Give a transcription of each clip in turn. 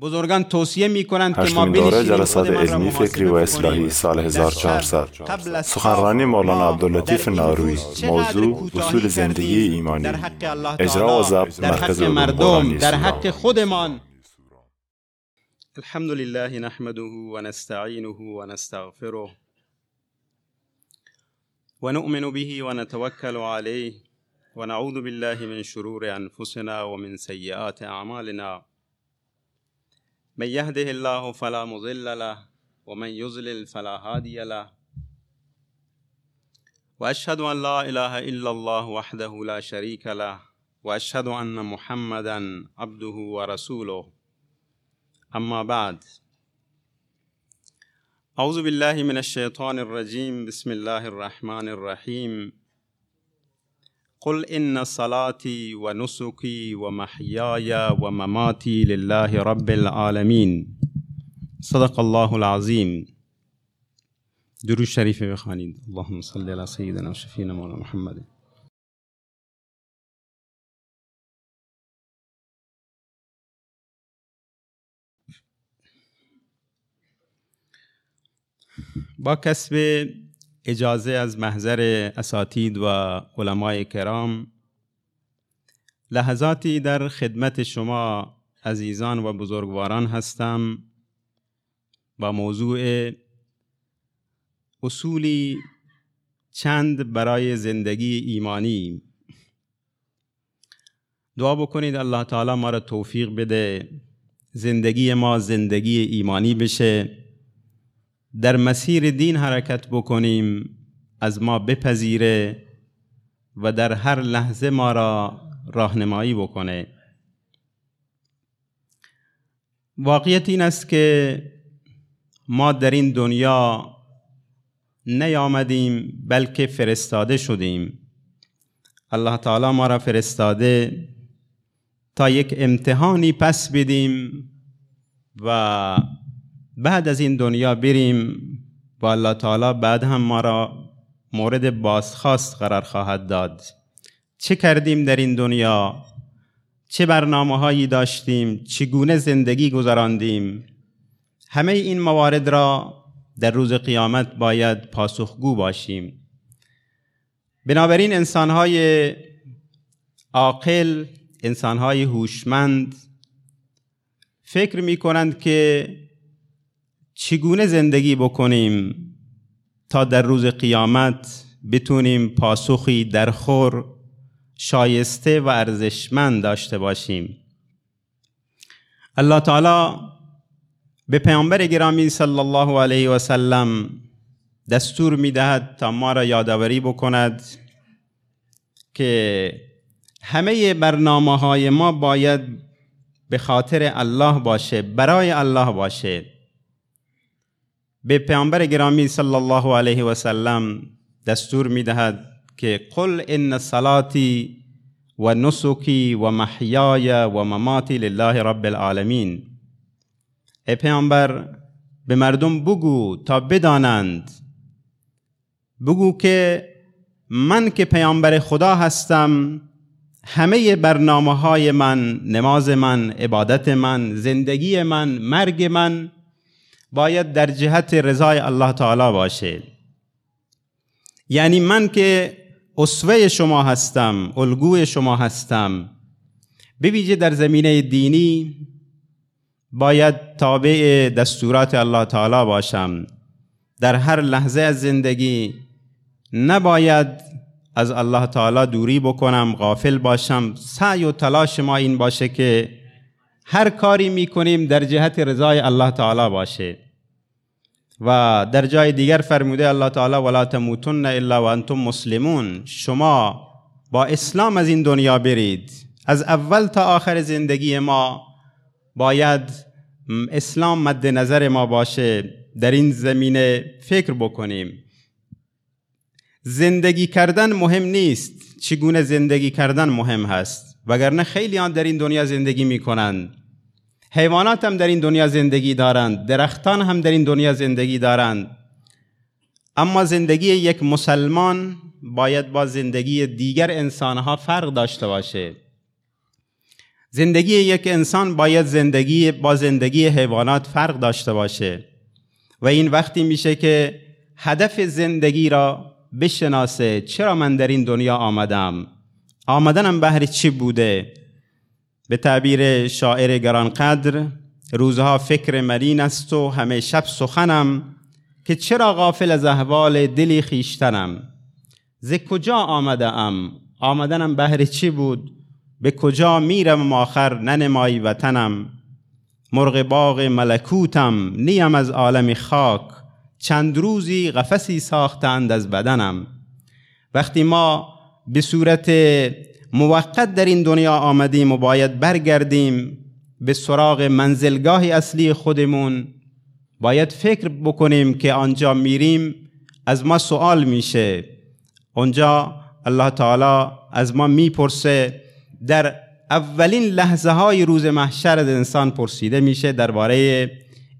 بزرگان توصیه می کنند که ما دوره جلسات علمی فکری و اصلاحی. سال در 1400 شهر قبل از سخنرانی مولانا عبداللطیف ناروی موضوع اصول زندگی ایمانی. اجرا و ضبط مرکز مردم در. حق خودمان. الحمد لله نحمده ونستعينه ونستغفره ونؤمن به ونتوكل عليه ونعوذ بالله من شرور انفسنا ومن سيئات اعمالنا. من يهده الله فلا مضل له ومن يضلل فلا هادي له. وأشهد أن لا إله إلا الله وحده لا شريك له وأشهد أن محمدا عبده ورسوله. أما بعد أعوذ بالله من الشيطان الرجيم. بسم الله الرحمن الرحيم. قل ان صلاتي ونسكي ومحياي ومماتي لله رب العالمين. صدق الله العظيم درود شریف بخوانید اللهم صل على سيدنا وشفينا مولانا محمد با کسب اجازه از محضر اساتید و علمای کرام لحظاتی در خدمت شما عزیزان و بزرگواران هستم با موضوع اصولی چند برای زندگی ایمانی دعا بکنید الله تعالی ما را توفیق بده زندگی ما زندگی ایمانی بشه. در مسیر دین حرکت بکنیم از ما بپذیره و در هر لحظه ما را راهنمایی بکنه. واقعیت این است که ما در این دنیا نیامدیم بلکه فرستاده شدیم. الله تعالی ما را فرستاده تا یک امتحانی پس بدیم و بعد از این دنیا بریم و الله تعالی بعد هم ما را مورد بازخواست قرار خواهد داد. چه کردیم در این دنیا؟ چه برنامه هایی داشتیم؟ چگونه زندگی گذراندیم؟ همه این موارد را در روز قیامت باید پاسخگو باشیم. بنابراین انسانهای عاقل انسانهای هوشمند فکر می کنند که چگونه زندگی بکنیم تا در روز قیامت بتونیم پاسخی درخور شایسته و ارزشمند داشته باشیم؟ الله تعالی به پیامبر گرامی صلی الله علیه و سلم دستور می‌دهد تا ما را یادآوری بکند که همه برنامه های ما باید به خاطر الله باشه برای الله باشه. به پیامبر گرامی صلی الله علیه و سلم دستور می‌دهد که قل ان صلاتی و نسکی و محیای و مماتی لله رب العالمین. ای پیامبر به مردم بگو تا بدانند. بگو که من که پیامبر خدا هستم همه برنامه های من نماز من عبادت من زندگی من مرگ من باید در جهت رضای الله تعالی باشه. یعنی من که اسوه شما هستم الگوی شما هستم بویژه در زمینه دینی باید تابع دستورات الله تعالی باشم. در هر لحظه از زندگی نباید از الله تعالی دوری بکنم غافل باشم. سعی و تلاش ما این باشه که هر کاری می‌کنیم در جهت رضای الله تعالی باشه. و در جای دیگر فرموده الله تعالی ولا تموتن الا وانتم مسلمون. شما با اسلام از این دنیا برید. از اول تا آخر زندگی ما باید اسلام مد نظر ما باشه. در این زمینه فکر بکنیم. زندگی کردن مهم نیست. چگونه زندگی کردن مهم هست؟ وگرنه خیلی آن در این دنیا زندگی می کنند حیوانات هم در این دنیا زندگی دارند درختان هم در این دنیا زندگی دارند. اما زندگی یک مسلمان باید با زندگی دیگر انسانها فرق داشته باشه. زندگی یک انسان باید زندگی با زندگی حیوانات فرق داشته باشه. و این وقتی میشه که هدف زندگی را بشناسه چرا من در این دنیا آمدم؟ آمدنم بهر چی بوده؟ به تعبیر شاعر گرانقدر روزها فکر مرین است و همه شب سخنم که چرا غافل از احوال دلی خیشتنم ز کجا آمده ام آمدنم بهر چی بود؟ به کجا میرم آخر ننمایی وطنم؟ مرغ باغ ملکوتم نیم از عالم خاک چند روزی قفسی ساختند از بدنم. وقتی ما به صورت موقت در این دنیا آمدیم و باید برگردیم به سراغ منزلگاه اصلی خودمون. باید فکر بکنیم که آنجا میریم از ما سوال میشه. اونجا الله تعالی از ما می‌پرسه. در اولین لحظه های روز محشر از انسان پرسیده میشه درباره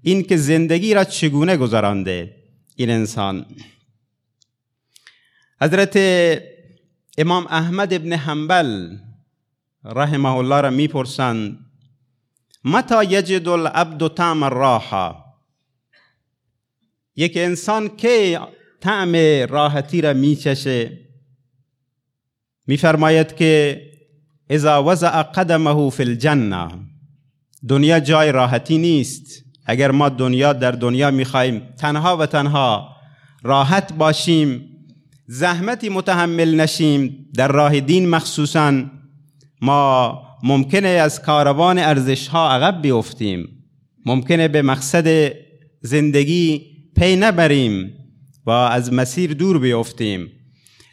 این که زندگی را چگونه گذرانده این انسان. حضرت امام احمد ابن حنبل رحمه الله را می‌پرسند متا یجد العبد طعم الراحه یک انسان که طعم راحتی را میچشه؟ میفرماید که اذا وضع قدمه فی الجنه دنیا جای راحتی نیست. اگر ما دنیا در دنیا می‌خواهیم تنها و تنها راحت باشیم زحمتی متحمل نشیم در راه دین مخصوصا. ما ممکنه از کاروان ارزش ها عقب بیفتیم. ممکنه به مقصد زندگی پی نبریم و از مسیر دور بیفتیم.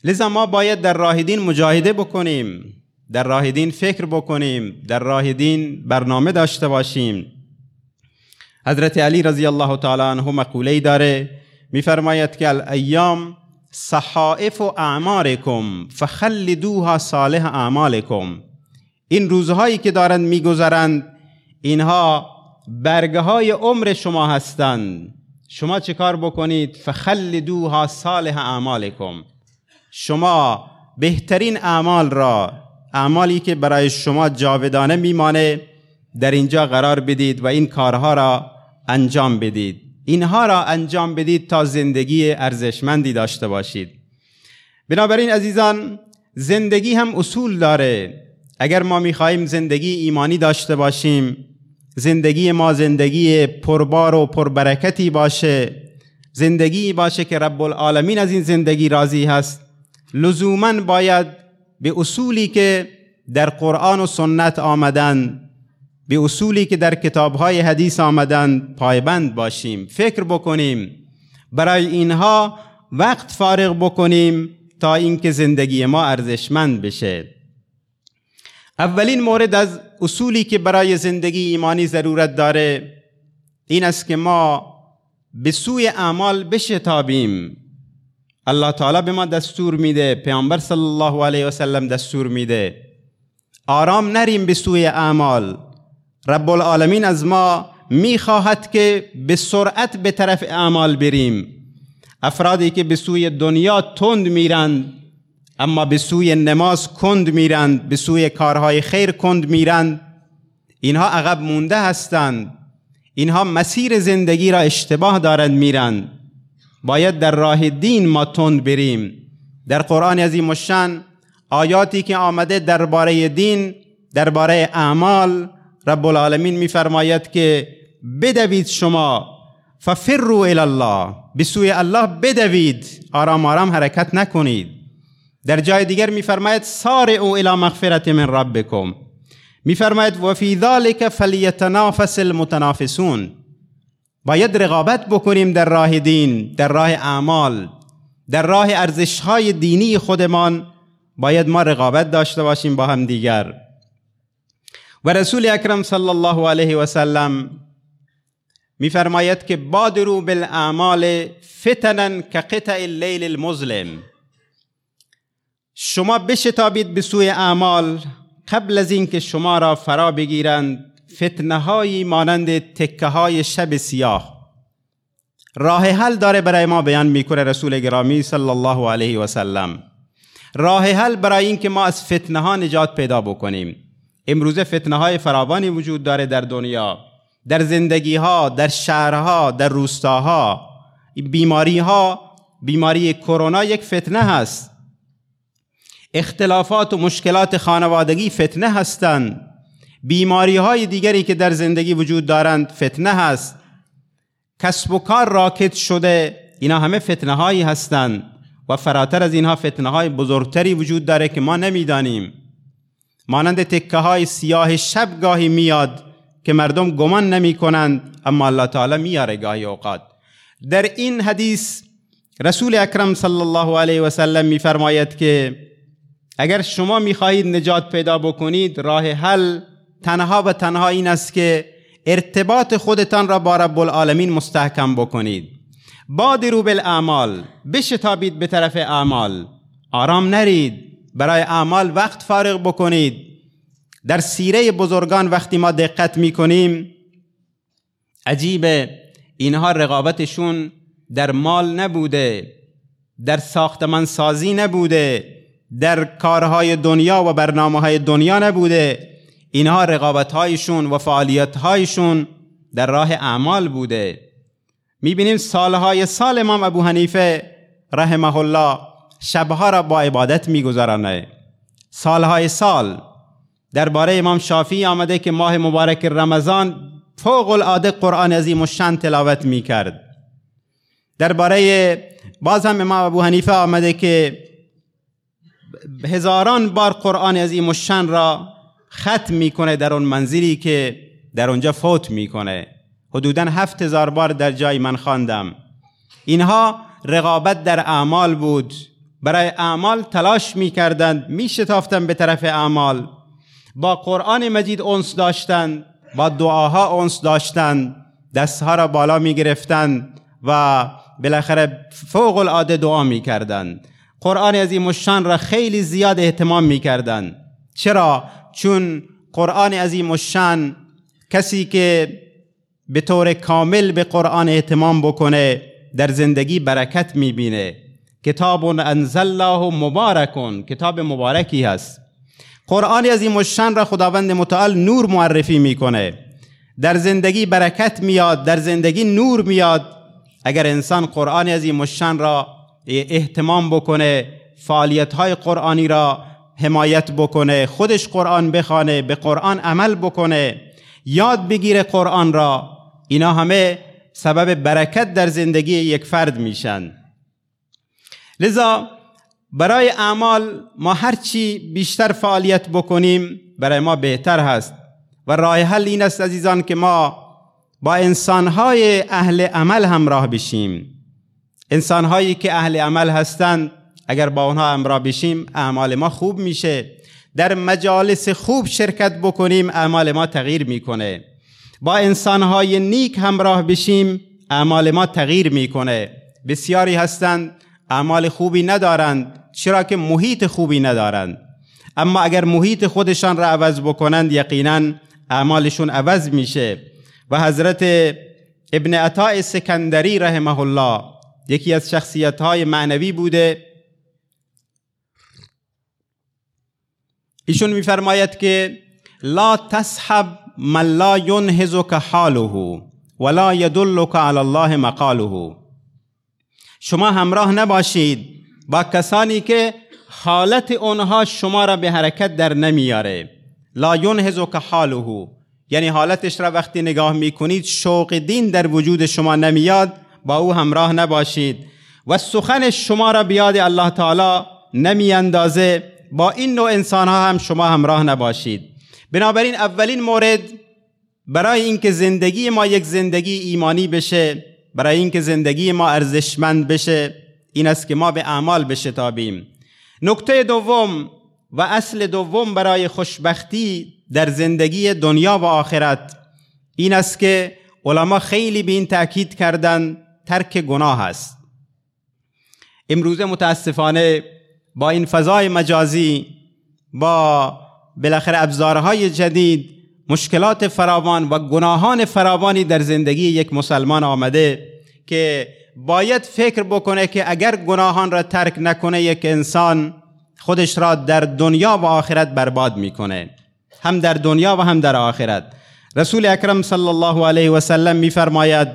لذا ما باید در راه دین مجاهده بکنیم در راه دین فکر بکنیم در راه دین برنامه داشته باشیم. حضرت علی رضی الله تعالی عنه مقوله داره میفرماید که الایام صحائف اعمارکم فخلدوها صالح اعمالکم. این روزهایی که دارند میگذرند اینها برگه های عمر شما هستند. شما چه کار بکنید؟ فخلدوها صالح اعمالکم. شما بهترین اعمال را اعمالی که برای شما جاودانه میمانه در اینجا قرار بدید و این کارها را انجام بدید. اینها را انجام بدید تا زندگی ارزشمندی داشته باشید. بنابراین عزیزان زندگی هم اصول داره. اگر ما می‌خواهیم زندگی ایمانی داشته باشیم زندگی ما زندگی پربار و پربرکتی باشه زندگی باشه که رب العالمین از این زندگی راضی هست لزوما باید به اصولی که در قرآن و سنت آمدن به اصولی که در کتابهای حدیث آمدن پایبند باشیم فکر بکنیم. برای اینها وقت فارغ بکنیم تا اینکه زندگی ما ارزشمند بشه. اولین مورد از اصولی که برای زندگی ایمانی ضرورت داره این است که ما به سوی اعمال بشتابیم. الله تعالی به ما دستور میده پیامبر صلی الله علیه و سلم دستور میده. آرام نریم به سوی اعمال. رب العالمین از ما می‌خواهد که به سرعت به طرف اعمال بریم. افرادی که به سوی دنیا تند میرند اما به سوی نماز کند میرند به سوی کارهای خیر کند میرند. اینها عقب مونده هستند. اینها مسیر زندگی را اشتباه دارند میرند. باید در راه دین ما تند بریم. در قرآن عظیم مشن آیاتی که آمده درباره دین درباره اعمال رب العالمین میفرماید که بدوید شما ففروا الی الله به سوی الله بدوید. آرام آرام حرکت نکنید. در جای دیگر میفرماید او الی مغفرت من ربکم. میفرماید و فی ذلک فلیتنافس المتنافسون. باید رقابت بکنیم در راه دین در راه اعمال در راه ارزش های دینی خودمان. باید ما رقابت داشته باشیم با هم دیگر. و رسول اکرم صلی الله علیه و سلم میفرماید که بادرو بالاعمال فتنا كقطع اللیل المظلم. شما بشتابید به سوی اعمال قبل از اینکه شما را فرا بگیرند فتنه مانند تکه های شب سیاه. راه حل داره برای ما بیان می‌کنه رسول گرامی صلی الله علیه و سلم. راه حل برای اینکه ما از فتنه ها نجات پیدا بکنیم. امروزه فتنه های فراوانی وجود داره در دنیا در زندگی ها در شهرها در روستاها. بیماری ها بیماری کرونا یک فتنه هست. اختلافات و مشکلات خانوادگی فتنه هستند. بیماری های دیگری که در زندگی وجود دارند فتنه هست. کسب و کار راکت شده اینا همه فتنه هایی هستند و فراتر از اینها فتنه های بزرگتری وجود داره که ما نمی‌دانیم. مانند تکه های سیاه شب گاهی میاد که مردم گمان نمی کنند اما الله تعالی میاره گاهی اوقات. در این حدیث رسول اکرم صلی الله علیه و سلم میفرماید که اگر شما می‌خواهید نجات پیدا بکنید راه حل تنها و تنها این است که ارتباط خودتان را با رب العالمین مستحکم بکنید. بادرو بالاعمال بشتابید به طرف اعمال. آرام نرید. برای اعمال وقت فارغ بکنید. در سیره بزرگان وقتی ما دقت می‌کنیم عجیبه اینها رقابتشون در مال نبوده در ساختمان سازی نبوده در کارهای دنیا و برنامه های دنیا نبوده. اینها رقابت هایشون و فعالیت هایشون در راه اعمال بوده. می‌بینیم سالهای سال امام ابو حنیفه رحمه الله شبها را با عبادت میگذرانه سالهای سال درباره امام شافی آمده که ماه مبارک رمضان فوق العاده قرآن عظیم و شن تلاوت می‌کرد. درباره باز هم امام ابو حنیفه آمده که هزاران بار قرآن عظیم و شن را ختم می‌کنه در اون منزلی که در اونجا فوت می‌کنه. حدودا هفت هزار بار در جای من خواندم. اینها رقابت در اعمال بود. برای اعمال تلاش می‌کردند میشتافتند به طرف اعمال. با قرآن مجید اونس داشتند با دعاها اونس داشتند دستها را بالا می‌گرفتند و بالاخره فوق العاده دعا می‌کردند. قرآن عظیم الشان را خیلی زیاد احتمام می‌کردند. چرا؟ چون قرآن عظیم الشان کسی که به طور کامل به قرآن احتمام بکنه در زندگی برکت می‌بینه. کتاب انزل الله مبارکون. کتاب مبارکی هست. قرآن عظیم الشان را خداوند متعال نور معرفی می‌کنه. در زندگی برکت میاد در زندگی نور میاد. اگر انسان قرآن عظیم الشان را احتمام بکنه فعالیت های قرآنی را حمایت بکنه خودش قرآن بخوانه به قرآن عمل بکنه یاد بگیره قرآن را اینا همه سبب برکت در زندگی یک فرد میشن. لذا برای اعمال ما هرچی بیشتر فعالیت بکنیم برای ما بهتر هست. و راه حل این است عزیزان که ما با انسانهای اهل عمل همراه بشیم. انسانهایی که اهل عمل هستند اگر با اونها همراه بشیم اعمال ما خوب میشه. در مجالس خوب شرکت بکنیم اعمال ما تغییر می‌کنه. با انسانهای نیک همراه بشیم اعمال ما تغییر می‌کنه. بسیاری هستند اعمال خوبی ندارند چرا که محیط خوبی ندارند. اما اگر محیط خودشان را عوض بکنند یقینا اعمالشون عوض میشه. و حضرت ابن عطاء سکندری رحمه الله یکی از شخصیت های معنوی بوده. ایشون میفرماید که لا تسحب من لا حاله ولا یدلک علی الله مقاله. شما همراه نباشید با کسانی که حالت اونها شما را به حرکت در نمیاره. لا ینهزک حاله. یعنی حالتش را وقتی نگاه می‌کنید شوق دین در وجود شما نمیاد با او همراه نباشید و سخن شما را بیاد الله تعالی نمی اندازه با این نوع انسان ها هم شما همراه نباشید. بنابراین اولین مورد برای اینکه زندگی ما یک زندگی ایمانی بشه برای اینکه زندگی ما ارزشمند بشه این است که ما به اعمال بشتابیم. نکته دوم و اصل دوم برای خوشبختی در زندگی دنیا و آخرت این است که علما خیلی به این تاکید کردن ترک گناه است. امروزه متاسفانه با این فضای مجازی با بالاخره ابزارهای جدید مشکلات فراوان و گناهان فراوانی در زندگی یک مسلمان آمده که باید فکر بکنه که اگر گناهان را ترک نکنه یک انسان خودش را در دنیا و آخرت برباد می‌کنه. هم در دنیا و هم در آخرت. رسول اکرم صلی الله علیه و سلم میفرماید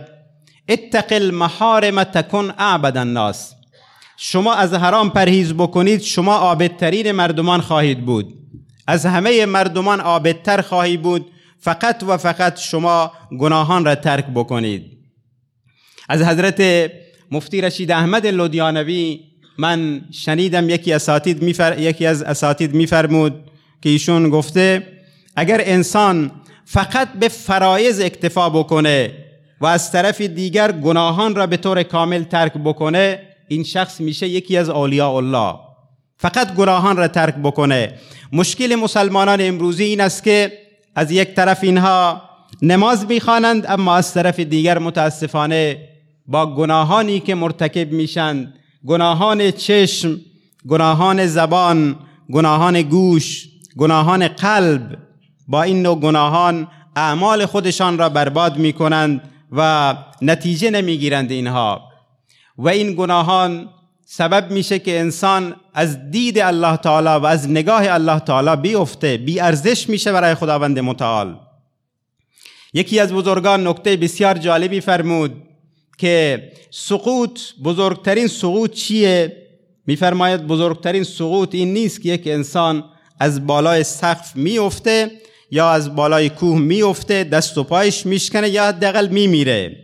اتق المحارم تکن اعبد الناس. شما از حرام پرهیز بکنید شما عابدترین مردمان خواهید بود. از همه مردمان عابدتر خواهی بود فقط و فقط شما گناهان را ترک بکنید. از حضرت مفتی رشید احمد لودیانوی من شنیدم یکی اساتید میفر... یکی از اساتید میفرمود که ایشون گفته اگر انسان فقط به فرایز اکتفا بکنه و از طرف دیگر گناهان را به طور کامل ترک بکنه این شخص میشه یکی از اولیاء الله. فقط گناهان را ترک بکنه. مشکل مسلمانان امروزی این است که از یک طرف اینها نماز می‌خوانند اما از طرف دیگر متاسفانه با گناهانی که مرتکب میشند گناهان چشم گناهان زبان گناهان گوش گناهان قلب با این نوع گناهان اعمال خودشان را برباد می کنند و نتیجه نمی‌گیرند اینها. و این گناهان سبب میشه که انسان از دید الله تعالی و از نگاه الله تعالی بیفته بی ارزش میشه برای خداوند متعال. یکی از بزرگان نکته بسیار جالبی فرمود که سقوط بزرگترین سقوط چیه؟ میفرماید بزرگترین سقوط این نیست که یک انسان از بالای سقف میفته یا از بالای کوه میفته دست و پایش میشکنه یا حداقل میمیره.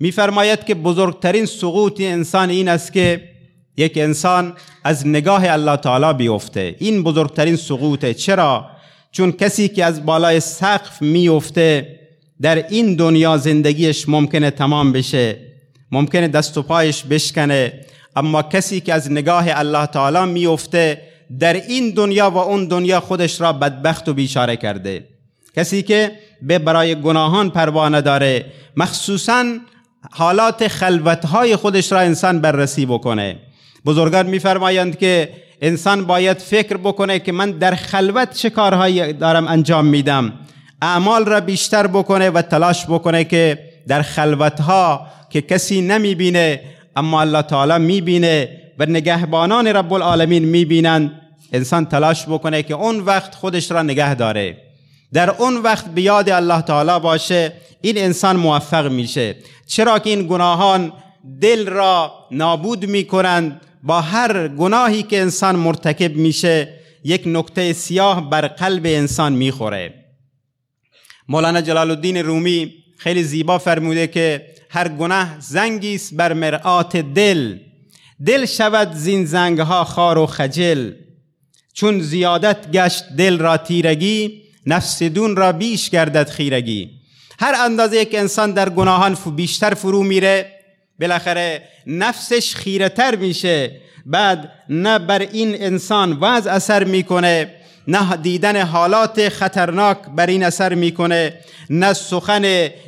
میفرماید که بزرگترین سقوط انسان این است که یک انسان از نگاه الله تعالی بیفته. این بزرگترین سقوطه. چرا؟ چون کسی که از بالای سقف میفته در این دنیا زندگیش ممکنه تمام بشه. ممکنه دست و پایش بشکنه. اما کسی که از نگاه الله تعالی میفته در این دنیا و اون دنیا خودش را بدبخت و بیچاره کرده. کسی که به برای گناهان پروانه داره مخصوصا حالات خلوتهای خودش را انسان بررسی بکنه. بزرگان میفرمایند که انسان باید فکر بکنه که من در خلوت چه کارهایی دارم انجام میدم. اعمال را بیشتر بکنه و تلاش بکنه که در خلوتها که کسی نمی‌بینه اما الله تعالی می‌بینه و نگهبانان رب العالمین می‌بینند انسان تلاش بکنه که اون وقت خودش را نگه داره. در اون وقت بیاد الله تعالی باشه این انسان موفق میشه. چرا که این گناهان دل را نابود می‌کنند با هر گناهی که انسان مرتکب میشه یک نکته سیاه بر قلب انسان می‌خوره. مولانا جلال الدین رومی خیلی زیبا فرموده که هر گناه زنگی است بر مرآت دل. دل شود زین زنگ ها خار و خجل. چون زیادت گشت دل را تیرگی نفس دون را بیش گردد خیرگی. هر اندازه یک انسان در گناهان بیشتر فرو میره بالاخره نفسش خیره تر میشه. بعد نه بر این انسان وضع اثر می‌کنه نه دیدن حالات خطرناک بر این اثر می‌کنه نه سخن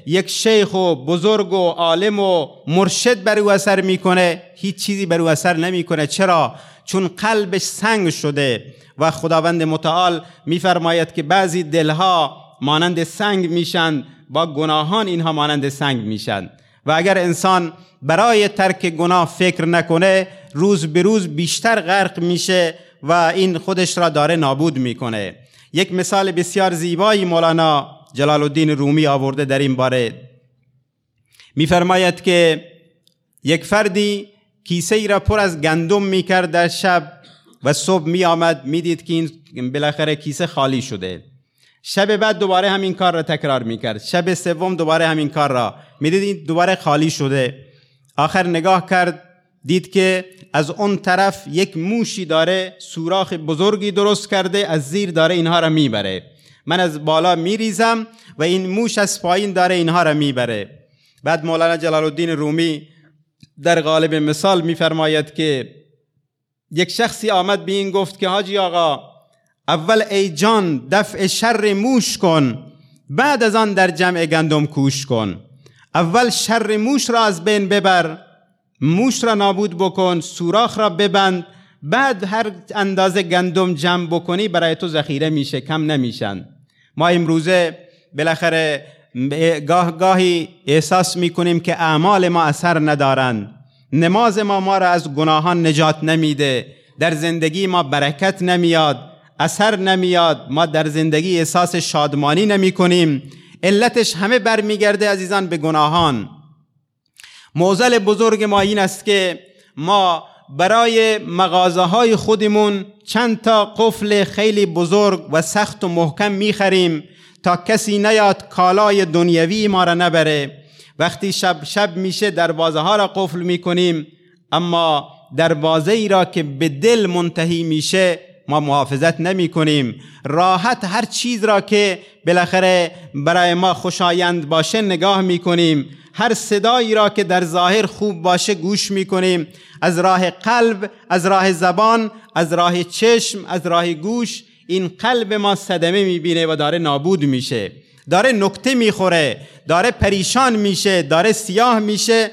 یک شیخ و بزرگ و عالم و مرشد بر او اثر می‌کنه. هیچ چیزی بر او اثر نمی‌کنه. چرا؟ چون قلبش سنگ شده و خداوند متعال میفرماید که بعضی دلها مانند سنگ میشن با گناهان اینها مانند سنگ میشن. و اگر انسان برای ترک گناه فکر نکنه روز به روز بیشتر غرق میشه و این خودش را داره نابود می‌کنه. یک مثال بسیار زیبایی مولانا جلال الدین رومی آورده در این باره. میفرماید که یک فردی کیسه ای را پر از گندم می‌کرد در شب و صبح می آمد می‌دید که این بالاخره کیسه خالی شده. شب بعد دوباره همین کار را تکرار می‌کرد. شب سوم دوباره همین کار را. می‌دید این دوباره خالی شده. آخر نگاه کرد دید که از اون طرف یک موشی داره سوراخ بزرگی درست کرده از زیر داره اینها را می‌بره. من از بالا میریزم و این موش از پایین داره اینها را می‌بره. بعد مولانا جلال الدین رومی در غالب مثال میفرماید که یک شخصی آمد به این گفت که حاجی آقا اول ای جان دفع شر موش کن بعد از آن در جمع گندم کوش کن. اول شر موش را از بین ببر موش را نابود بکن سوراخ را ببند بعد هر اندازه گندم جمع بکنی برای تو ذخیره میشه کم نمیشن. ما امروزه بالاخره گاه گاهی احساس می‌کنیم که اعمال ما اثر ندارند نماز ما ما را از گناهان نجات نمیده در زندگی ما برکت نمیاد. اثر نمیاد. ما در زندگی احساس شادمانی نمی کنیم. علتش همه برمیگرده عزیزان به گناهان. موزل بزرگ ما این است که ما برای مغازه های خودمون چند تا قفل خیلی بزرگ و سخت و محکم می‌خریم تا کسی نیاد کالای دنیوی ما را نبره. وقتی شب شب میشه دروازه ها را قفل می‌کنیم اما دروازه ای را که به دل منتهی میشه ما محافظت نمی کنیم. راحت هر چیز را که بالاخره برای ما خوشایند باشه نگاه می کنیم. هر صدایی را که در ظاهر خوب باشه گوش می کنیم. از راه قلب از راه زبان از راه چشم از راه گوش این قلب ما صدمه می‌بینه و داره نابود میشه. داره نکته می‌خوره داره پریشان میشه داره سیاه میشه.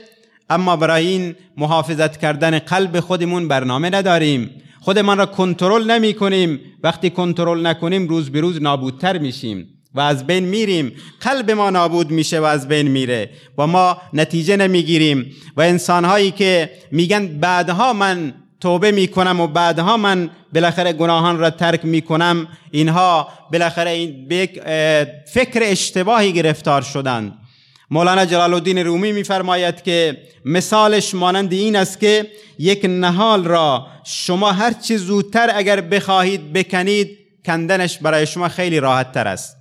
اما برای این محافظت کردن قلب خودمون برنامه نداریم. خودمان را کنترل نمی کنیم وقتی کنترل نکنیم روز به روز نابودتر میشیم و از بین میریم. قلب ما نابود میشه و از بین میره و ما نتیجه نمی‌گیریم. و انسانهایی که میگن بعدها من توبه می‌کنم و بعدها من بالاخره گناهان را ترک می‌کنم اینها بالاخره این به فکر اشتباهی گرفتار شدند. مولانا جلال الدین رومی میفرماید که مثالش مانند این است که یک نهال را شما هر چی زودتر اگر بخواهید بکنید کندنش برای شما خیلی راحت تر است.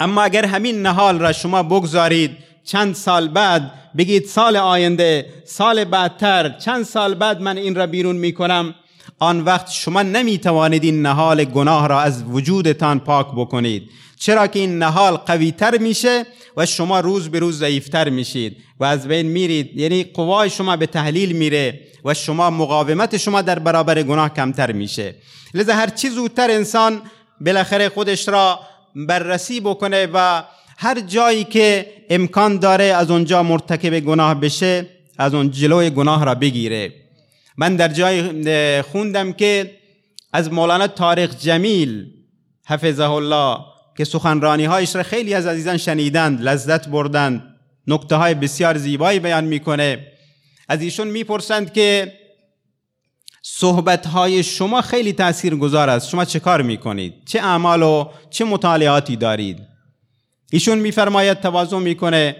اما اگر همین نهال را شما بگذارید چند سال بعد بگید سال آینده سال بعدتر چند سال بعد من این را بیرون می‌کنم آن وقت شما نمی‌توانید این نهال گناه را از وجودتان پاک بکنید چرا که این نهال قویتر میشه و شما روز به روز ضعیفتر میشید و از بین میرید. یعنی قوای شما به تحلیل میره و شما مقاومت شما در برابر گناه کمتر میشه. لذا هر چی زودتر انسان بالاخره خودش را بررسی بکنه و هر جایی که امکان داره از اونجا مرتکب گناه بشه از اون جلوی گناه را بگیره. من در جای خوندم که از مولانا تاریخ جمیل حفظه الله که سخنرانی هایش را خیلی از عزیزان شنیدند لذت بردند نکته های بسیار زیبایی بیان می‌کنه. از ایشون می‌پرسند که صحبت های شما خیلی تأثیر گذار است. شما چه کار می‌کنید؟ چه اعمال و چه مطالعاتی دارید؟ ایشون میفرماید تواضع می‌کنه.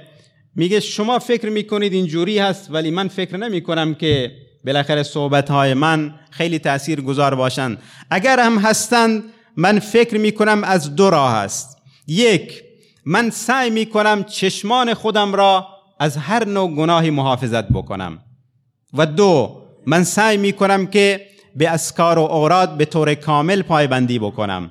میگه شما فکر می‌کنید اینجوری هست ولی من فکر نمی کنم که بالاخره صحبت های من خیلی تأثیر گذار باشند. اگر هم هستند من فکر می کنم از دو راه است. یک من سعی می کنم چشمان خودم را از هر نوع گناهی محافظت بکنم. و دو من سعی می کنم که به اسکار و اوراد به طور کامل پایبندی بکنم.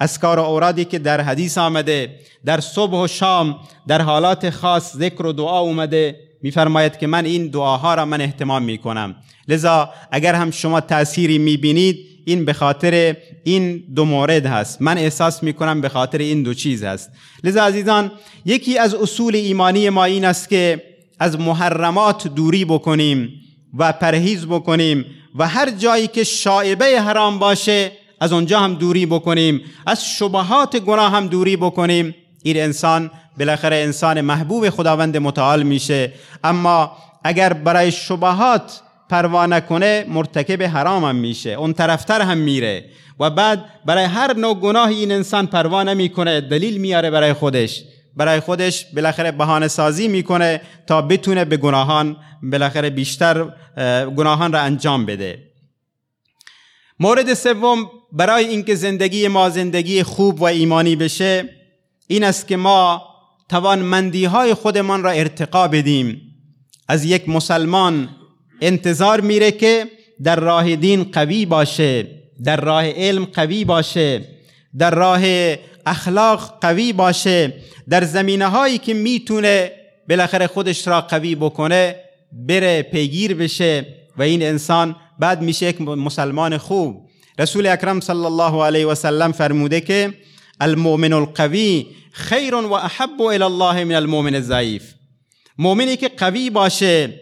اسکار و اورادی که در حدیث آمده در صبح و شام در حالات خاص ذکر و دعا اومده. میفرماید که من این دعاها را من احتمام می کنم لذا اگر هم شما تأثیری می بینید این به خاطر این دو مورد هست. من احساس می کنم به خاطر این دو چیز هست. لذا عزیزان یکی از اصول ایمانی ما این است که از محرمات دوری بکنیم و پرهیز بکنیم و هر جایی که شایبه حرام باشه از اونجا هم دوری بکنیم. از شبهات گناه هم دوری بکنیم. این انسان بالاخره انسان محبوب خداوند متعال میشه. اما اگر برای شبهات پروا نکنه مرتکب حرام هم میشه اون طرفتر هم میره. و بعد برای هر نوع گناه این انسان پروا نمی‌کنه دلیل میاره برای خودش. برای خودش بالاخره بهانه سازی می‌کنه تا بتونه به گناهان بالاخره بیشتر گناهان را انجام بده. مورد سوم برای اینکه زندگی ما زندگی خوب و ایمانی بشه این است که ما توانمندی های خودمان را ارتقا بدیم. از یک مسلمان انتظار میره که در راه دین قوی باشه در راه علم قوی باشه در راه اخلاق قوی باشه در زمینه هایی که می‌تونه بالاخره خودش را قوی بکنه بره پیگیر بشه و این انسان بعد میشه یک مسلمان خوب. رسول اکرم صلی الله علیه و سلم فرموده که المؤمن القوی خیر و احب الى الله من المؤمن الضعیف مؤمنی که قوی باشه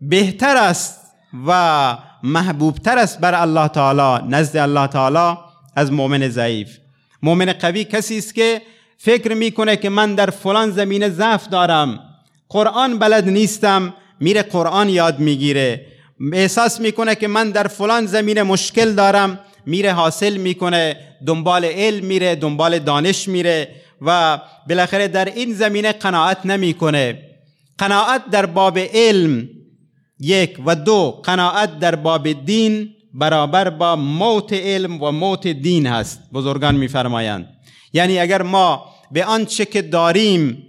بهتر است و محبوبتر است بر الله تعالی نزد الله تعالی از مؤمن ضعیف. مؤمن قوی کسی است که فکر می‌کنه که من در فلان زمینه ضعف دارم قرآن بلد نیستم میره قرآن یاد می‌گیره. احساس می‌کنه که من در فلان زمینه مشکل دارم میره حاصل می‌کنه دنبال علم میره دنبال دانش میره و بالاخره در این زمینه قناعت نمی‌کنه. قناعت در باب علم یک و دو قناعت در باب دین برابر با موت علم و موت دین هست. بزرگان میفرمایند. یعنی اگر ما به آنچه که داریم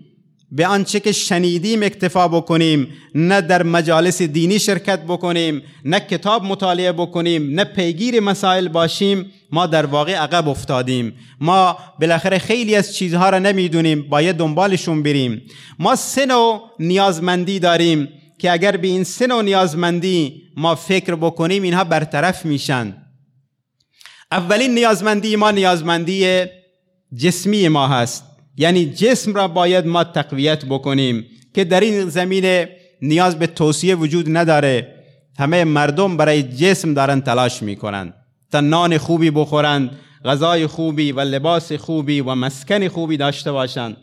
به آنچه که شنیدیم اکتفا بکنیم نه در مجالس دینی شرکت بکنیم نه کتاب مطالعه بکنیم نه پیگیر مسائل باشیم ما در واقع عقب افتادیم. ما بالاخره خیلی از چیزها را نمی‌دونیم باید دنبالشون بریم. ما سه نوع نیازمندی داریم که اگر به این سه نوع نیازمندی ما فکر بکنیم اینها برطرف میشن. اولین نیازمندی ما نیازمندی جسمی ما هست. یعنی جسم را باید ما تقویت بکنیم که در این زمینه نیاز به توصیه وجود نداره. همه مردم برای جسم دارن تلاش می‌کنن. تا نان خوبی بخورند غذای خوبی و لباس خوبی و مسکن خوبی داشته باشند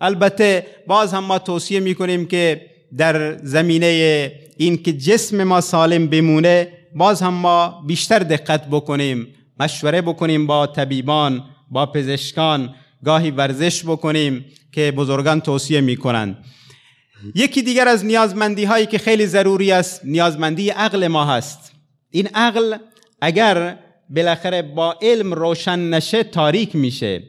البته باز هم ما توصیه می‌کنیم که در زمینه این که جسم ما سالم بمونه باز هم ما بیشتر دقت بکنیم مشوره بکنیم با طبیبان با پزشکان. گاهی ورزش بکنیم که بزرگان توصیه می‌کنند. یکی دیگر از نیازمندی هایی که خیلی ضروری است نیازمندی عقل ما هست. این عقل اگر بالاخره با علم روشن نشه تاریک میشه.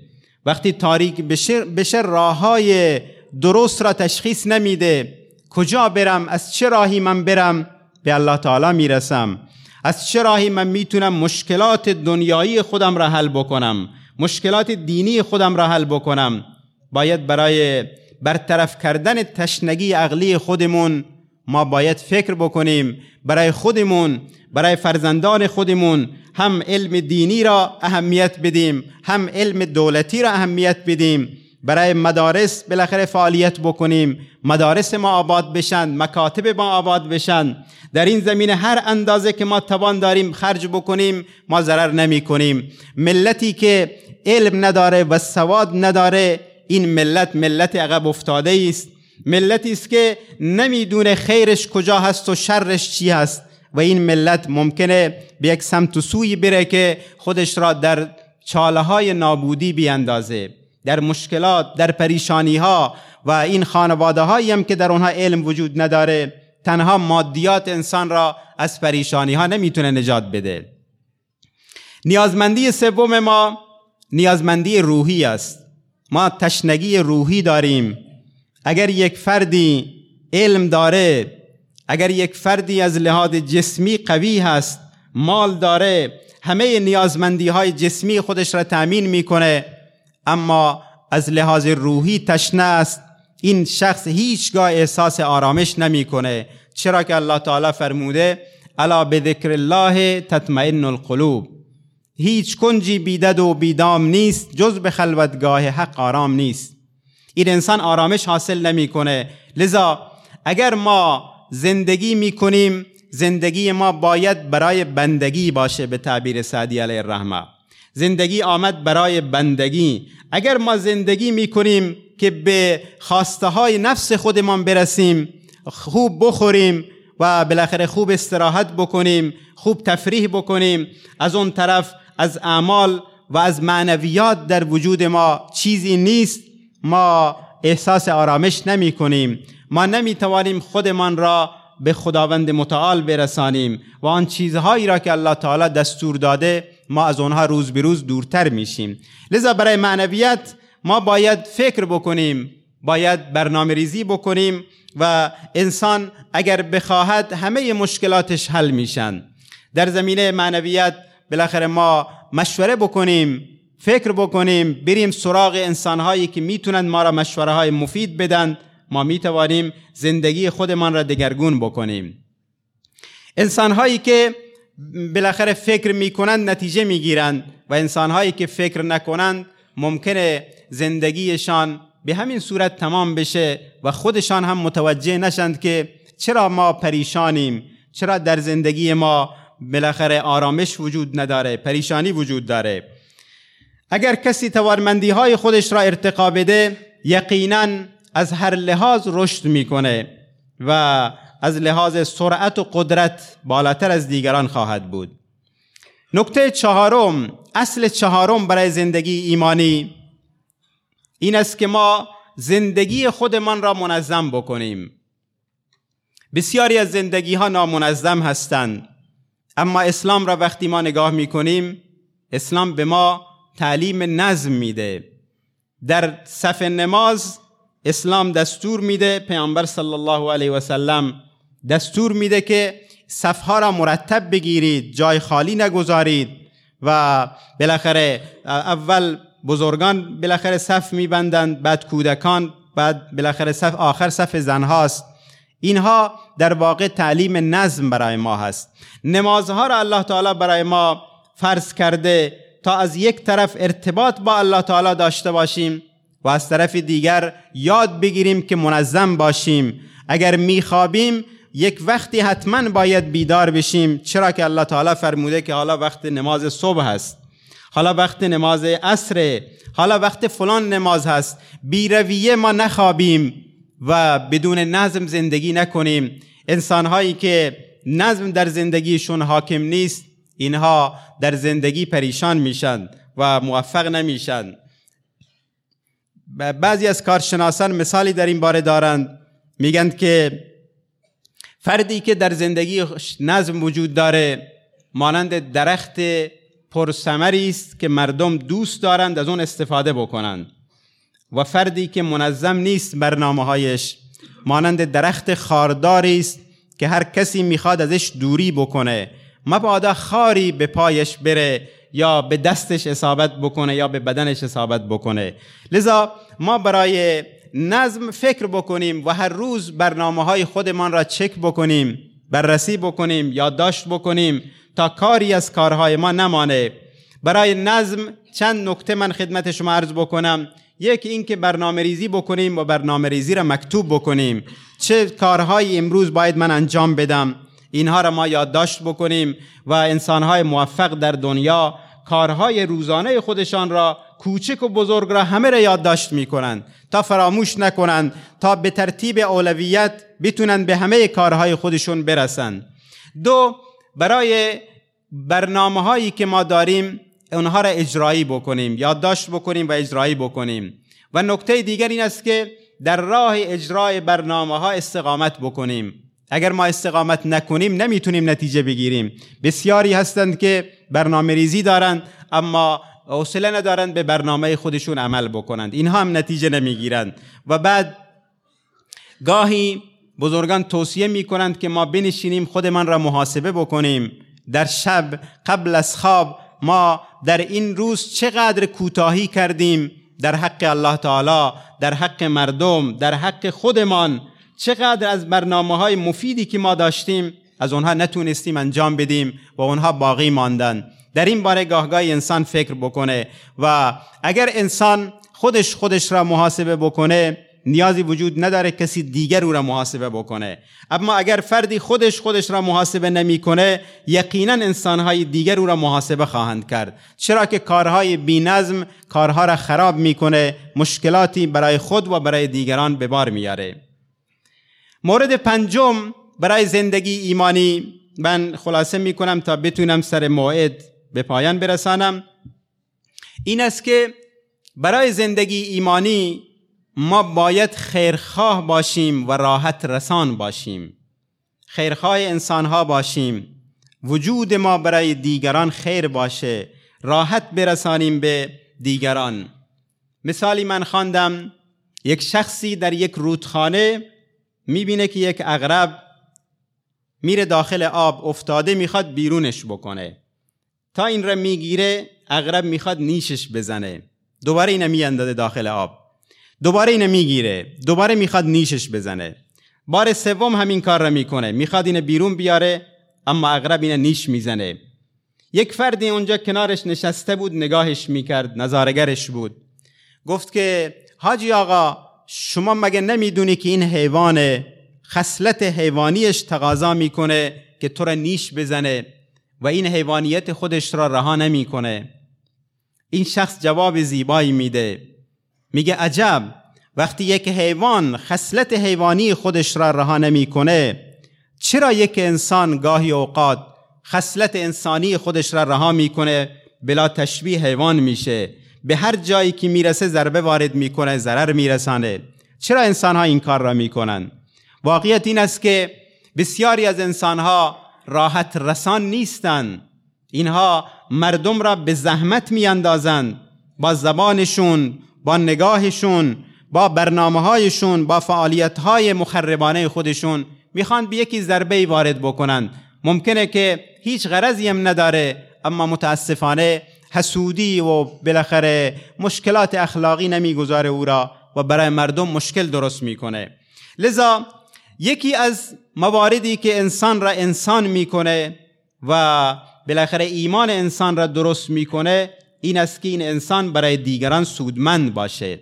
وقتی تاریک بشه, بشه راه های درست را تشخیص نمیده. کجا برم؟ از چه راهی من برم؟ به الله تعالی می‌رسم. از چه راهی من می‌تونم مشکلات دنیایی خودم را حل بکنم؟ مشکلات دینی خودم را حل بکنم. باید برای برطرف کردن تشنگی عقلی خودمون ما باید فکر بکنیم. برای خودمون برای فرزندان خودمون هم علم دینی را اهمیت بدیم هم علم دولتی را اهمیت بدیم. برای مدارس بالاخره فعالیت بکنیم. مدارس ما آباد بشن مکاتب ما آباد بشن. در این زمینه هر اندازه که ما توان داریم خرج بکنیم ما ضرر نمی کنیم. ملتی که علم نداره و سواد نداره این ملت ملت عقب افتاده است. ملتی است که نمی‌دونه خیرش کجا هست و شرش چی هست. و این ملت ممکنه به یک سمت و سوی بره که خودش را در چاله های نابودی بیاندازه. در مشکلات در پریشانی ها و این خانواده هایی هم که در اونها علم وجود نداره تنها مادیات انسان را از پریشانی ها نمی‌تونه نجات بده. نیازمندی سوم ما نیازمندی روحی است. ما تشنگی روحی داریم. اگر یک فردی علم داره اگر یک فردی از لحاظ جسمی قوی هست مال داره همه نیازمندی های جسمی خودش را تأمین می‌کنه اما از لحاظ روحی تشنه است. این شخص هیچگاه احساس آرامش نمی‌کنه. چرا که الله تعالی فرموده الا به ذکر الله تطمئن القلوب. هیچ کنجی بیدد و بیدام نیست جز به خلوتگاه حق آرام نیست. این انسان آرامش حاصل نمی‌کنه. لذا اگر ما زندگی می‌کنیم زندگی ما باید برای بندگی باشه به تعبیر سعدی علیه الرحمه. زندگی آمد برای بندگی. اگر ما زندگی می‌کنیم که به خواسته های نفس خودمان برسیم خوب بخوریم و بالاخره خوب استراحت بکنیم خوب تفریح بکنیم از اون طرف از اعمال و از معنویات در وجود ما چیزی نیست ما احساس آرامش نمی کنیم ما نمی توانیم خودمان را به خداوند متعال برسانیم. و آن چیزهایی را که الله تعالی دستور داده ما از آنها روز به روز دورتر میشیم. لذا برای معنویت ما باید فکر بکنیم باید برنامه ریزی بکنیم و انسان اگر بخواهد همه مشکلاتش حل میشن. در زمینه معنویت بالاخره ما مشوره بکنیم فکر بکنیم بریم سراغ انسانهایی که می‌تونن ما را مشوره های مفید بدن. ما می‌توانیم زندگی خودمان را دگرگون بکنیم. انسانهایی که بالاخره فکر می‌کنند نتیجه می‌گیرند و انسانهایی که فکر نکنند ممکنه زندگیشان به همین صورت تمام بشه و خودشان هم متوجه نشند که چرا ما پریشانیم چرا در زندگی ما بالاخره آرامش وجود نداره پریشانی وجود داره. اگر کسی توانمندی های خودش را ارتقا بده یقینا از هر لحاظ رشد می‌کنه و از لحاظ سرعت و قدرت بالاتر از دیگران خواهد بود. نکته چهارم اصل چهارم برای زندگی ایمانی این است که ما زندگی خودمان را منظم بکنیم. بسیاری از زندگی ها نامنظم هستند اما اسلام را وقتی ما نگاه می کنیم اسلام به ما تعلیم نظم میده. در صف نماز اسلام دستور میده پیامبر صلی الله علیه و سلم دستور میده که صفها را مرتب بگیرید جای خالی نگذارید و بالاخره اول بزرگان بالاخره صف میبندند بعد کودکان بعد بالاخره صف آخر صف زنهاست اینها در واقع تعلیم نظم برای ما هست. نمازها را الله تعالی برای ما فرض کرده تا از یک طرف ارتباط با الله تعالی داشته باشیم و از طرف دیگر یاد بگیریم که منظم باشیم. اگر میخوابیم یک وقتی حتما باید بیدار بشیم چرا که الله تعالی فرموده که حالا وقت نماز صبح هست. حالا وقت نماز عصر حالا وقت فلان نماز هست. بیرویه ما نخوابیم و بدون نظم زندگی نکنیم. انسانهایی که نظم در زندگیشون حاکم نیست اینها در زندگی پریشان میشن و موفق نمیشن. بعضی از کارشناسان مثالی در این باره دارند. میگند که فردی که در زندگی نظم وجود داره مانند درخت پرثمری است که مردم دوست دارند از اون استفاده بکنند. و فردی که منظم نیست برنامه هایش مانند درخت خارداری است که هر کسی می‌خواد ازش دوری بکنه. مبادا خاری به پایش بره یا به دستش اصابت بکنه یا به بدنش اصابت بکنه. لذا ما برای نظم فکر بکنیم و هر روز برنامه های خودمان را چک بکنیم بررسی بکنیم یادداشت بکنیم تا کاری از کارهای ما نمانه. برای نظم چند نکته من خدمت شما عرض بکنم. یک اینکه برنامه ریزی بکنیم و برنامه ریزی را مکتوب بکنیم. چه کارهایی امروز باید من انجام بدم؟ اینها را ما یادداشت بکنیم و انسانهای موفق در دنیا کارهای روزانه خودشان را کوچک و بزرگ را همه را یادداشت می‌کنند تا فراموش نکنند تا به ترتیب اولویت بتونند به همه کارهای خودشون برسند دو برای برنامه هایی که ما داریم اونها را اجرایی بکنیم یادداشت بکنیم و اجرایی بکنیم. و نکته دیگر این است که در راه اجرای برنامه ها استقامت بکنیم. اگر ما استقامت نکنیم نمی‌تونیم نتیجه بگیریم. بسیاری هستند که برنامه ریزی دارند اما حوصله ندارند به برنامه خودشون عمل بکنند. اینها هم نتیجه نمی‌گیرند. و بعد گاهی بزرگان توصیه می‌کنند که ما بنشینیم خودمان را محاسبه بکنیم. در شب قبل از خواب ما در این روز چقدر کوتاهی کردیم. در حق الله تعالی در حق مردم در حق خودمان چقدر از برنامه های مفیدی که ما داشتیم از اونها نتونستیم انجام بدیم و اونها باقی ماندن. در این باره گاهگاهی انسان فکر بکنه و اگر انسان خودش خودش را محاسبه بکنه نیازی وجود نداره کسی دیگر او را محاسبه بکنه. اما اگر فردی خودش خودش را محاسبه نمی‌کنه یقینا انسانهای دیگر او را محاسبه خواهند کرد. چرا که کارهای بینظم کارها را خراب می‌کنه مشکلاتی برای خود و برای دیگران به بار میاره مورد پنجم برای زندگی ایمانی من خلاصه می‌کنم تا بتونم سر موعد به پایان برسانم. این است که برای زندگی ایمانی ما باید خیرخواه باشیم و راحت رسان باشیم. خیرخواه انسانها باشیم. وجود ما برای دیگران خیر باشه. راحت برسانیم به دیگران. مثالی من خواندم. یک شخصی در یک رودخانه می‌بینه که یک اغرب میره داخل آب افتاده می‌خواد بیرونش بکنه. تا این را می‌گیره اغرب می‌خواد نیشش بزنه. دوباره اینه میاندازه داخل آب. دوباره اینه می‌گیره. دوباره می‌خواد نیشش بزنه. بار سوم همین کار را می‌کنه. می‌خواد اینه بیرون بیاره اما اغرب اینه نیش می‌زنه. یک فردی اونجا کنارش نشسته بود نگاهش می‌کرد نظارگرش بود. گفت که حاجی آقا شما مگه نمی‌دونی که این حیوان خصلت حیوانیش تقاضا می‌کنه که تو را نیش بزنه؟ و این حیوانیت خودش را رها نمی‌کنه. این شخص جواب زیبایی میده. میگه عجب وقتی یک حیوان خصلت حیوانی خودش را رها نمی‌کنه چرا یک انسان گاهی اوقات خصلت انسانی خودش را رها می‌کنه؟ بلا تشبیه حیوان میشه. به هر جایی که می‌رسه ضربه وارد می‌کنه ضرر میرسانه. چرا انسان ها این کار را می‌کنن؟ واقعیت این است که بسیاری از انسان ها راحت رسان نیستند اینها مردم را به زحمت میاندازند با زبانشون با نگاهشون با برنامه هایشون با فعالیت های مخربانه خودشون می‌خوان به یکی ضربه وارد بکنن. ممکنه که هیچ غرضی هم نداره اما متاسفانه حسودی و بالاخره مشکلات اخلاقی نمی‌گذاره او را و برای مردم مشکل درست می‌کنه. لذا یکی از مواردی که انسان را انسان می‌کنه و بالاخره ایمان انسان را درست می‌کنه این است که این انسان برای دیگران سودمند باشه.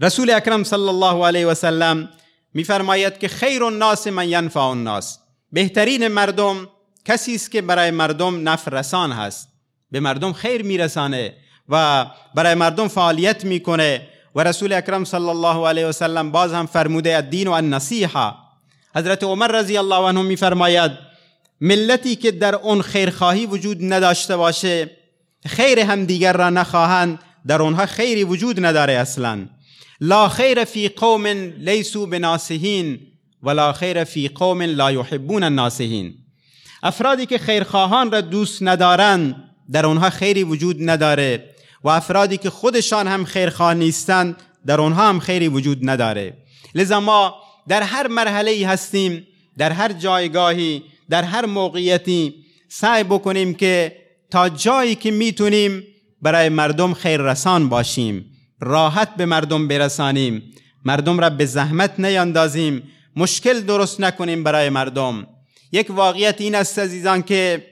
رسول اکرم صلی الله علیه و سلم میفرماید که خیر الناس من ینفع الناس. بهترین مردم کسی است که برای مردم نفع رسان هست. به مردم خیر میرسانه و برای مردم فعالیت می‌کنه. و رسول اکرم صلی الله علیه و سلم باز هم فرموده الدین و النصیحه حضرت عمر رضی الله عنه میفرماید ملتی که در اون خیرخواهی وجود نداشته باشه خیر هم دیگر را نخواهند در اونها خیری وجود نداره اصلا. لا خیر فی قوم لیسو بناسهین ولا خیر فی قوم لا یحبون الناسهین افرادی که خیرخواهان را دوست ندارند در اونها خیری وجود نداره. و افرادی که خودشان هم خیرخواه نیستند در اونها هم خیری وجود نداره. لذا ما در هر مرحله هستیم در هر جایگاهی در هر موقعیتی سعی بکنیم که تا جایی که می‌تونیم برای مردم خیر رسان باشیم. راحت به مردم برسانیم. مردم را به زحمت نیاندازیم مشکل درست نکنیم برای مردم. یک واقعیت این است عزیزان که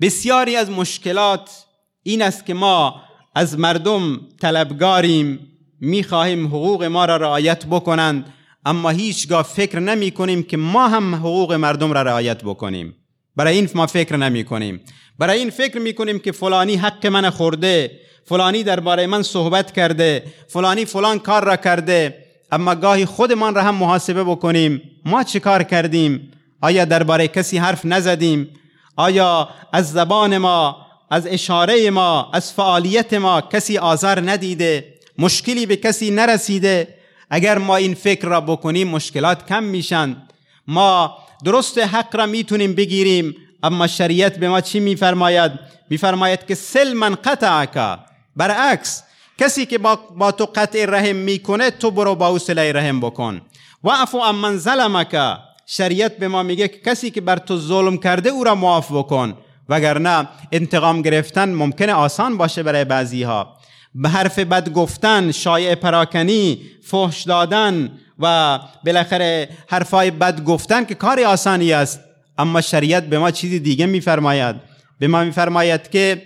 بسیاری از مشکلات این است که ما از مردم طلبگاریم می‌خواهیم حقوق ما را رعایت بکنند اما هیچگاه فکر نمی کنیم که ما هم حقوق مردم را رعایت بکنیم. برای این ما فکر نمی کنیم برای این فکر می کنیم که فلانی حق من خورده فلانی درباره من صحبت کرده فلانی فلان کار را کرده اما گاهی خودمان را هم محاسبه بکنیم. ما چه کار کردیم؟ آیا درباره کسی حرف نزدیم؟ آیا از زبان ما از اشاره ما از فعالیت ما کسی آزار ندیده مشکلی به کسی نرسیده. اگر ما این فکر را بکنیم مشکلات کم میشن. ما درست حق را می‌تونیم بگیریم اما شریعت به ما چی میفرماید؟ میفرماید که سل من قطعک. برعکس کسی که با, تو قطع رحم می‌کنه تو برو با او رحم بکن. و عفو من ظلمک. شریعت به ما میگه کسی که بر تو ظلم کرده او را معاف بکن. وگرنه انتقام گرفتن ممکنه آسان باشه برای بعضی ها به حرف بد گفتن شایع پراکنی فحش دادن و بالاخره حرفای بد گفتن که کار آسانی است. اما شریعت به ما چیزی دیگه میفرماید. به ما میفرماید که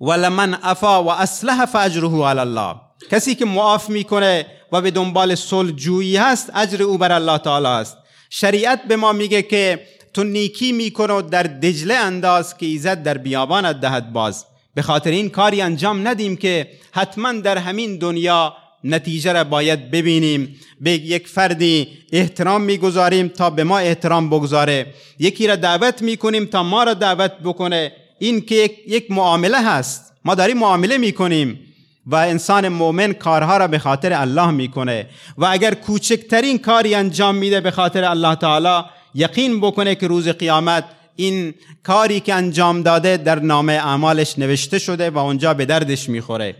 ولمن افا و اصلح فاجره علی الله. کسی که معاف می‌کنه و به دنبال صلح جویی هست اجر او بر الله تعالی است. شریعت به ما میگه که تو نیکی می‌کنه و در دجله انداز که ایزد در بیابانت دهد باز. به خاطر این کاری انجام ندیم که حتما در همین دنیا نتیجه را باید ببینیم. به یک فردی احترام می‌گذاریم تا به ما احترام بگذاره. یکی را دعوت می‌کنیم تا ما را دعوت بکنه. این که یک, یک معامله هست. ما داریم معامله می‌کنیم و انسان مؤمن کارها را به خاطر الله می‌کنه. و اگر کوچکترین کاری انجام میده به خاطر الله تعالی یقین بکنه که روز قیامت این کاری که انجام داده در نامه اعمالش نوشته شده و اونجا به دردش می‌خوره.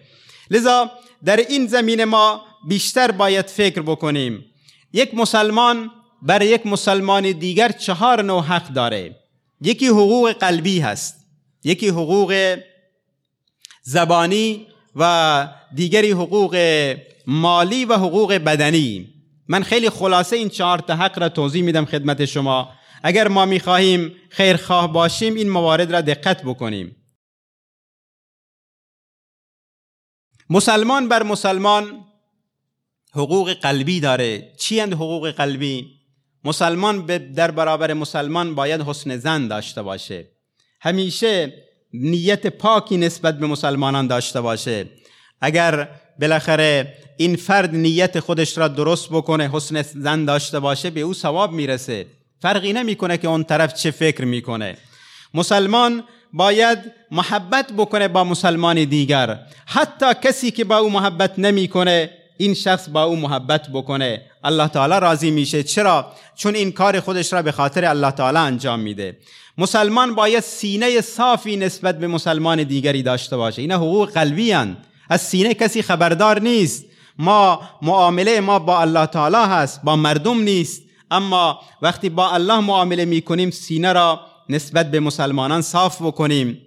لذا در این زمین ما بیشتر باید فکر بکنیم. یک مسلمان بر یک مسلمان دیگر چهار نوع حق داره. یکی حقوق قلبی هست یکی حقوق زبانی و دیگری حقوق مالی و حقوق بدنی. من خیلی خلاصه این چهار تا حق را توضیح میدم خدمت شما. اگر ما می‌خواهیم خیرخواه باشیم این موارد را دقت بکنیم. مسلمان بر مسلمان حقوق قلبی داره. چی اند حقوق قلبی؟ مسلمان در برابر مسلمان باید حسن زن داشته باشه. همیشه نیت پاکی نسبت به مسلمانان داشته باشه. اگر بالاخره این فرد نیت خودش را درست بکنه حسن زن داشته باشه به او ثواب می‌رسه. فرقی نمی‌کنه که اون طرف چه فکر می‌کنه. مسلمان باید محبت بکنه با مسلمان دیگر. حتی کسی که با او محبت نمی‌کنه این شخص با او محبت بکنه. الله تعالی راضی میشه. چرا؟ چون این کار خودش را به خاطر الله تعالی انجام میده. مسلمان باید سینه صافی نسبت به مسلمان دیگری داشته باشه. اینا حقوق قلبی هن. از سینه کسی خبردار نیست. ما معامله ما با الله تعالی هست با مردم نیست. اما وقتی با الله معامله می‌کنیم سینه را نسبت به مسلمانان صاف بکنیم.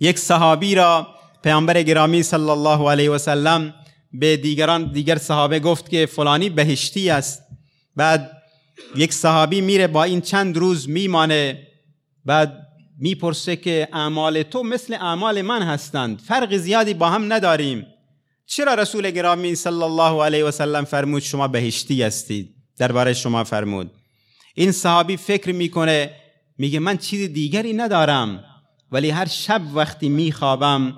یک صحابی را پیامبر گرامی صلی الله علیه و سلم به دیگران دیگر صحابه گفت که فلانی بهشتی است. بعد یک صحابی میره با این چند روز میمانه. بعد می‌پرسه که اعمال تو مثل اعمال من هستند. فرق زیادی با هم نداریم. چرا رسول گرامی صلی الله علیه و سلم فرمود شما بهشتی هستید؟ درباره شما فرمود. این صحابی فکر می‌کنه میگه من چیز دیگری ندارم ولی هر شب وقتی میخوابم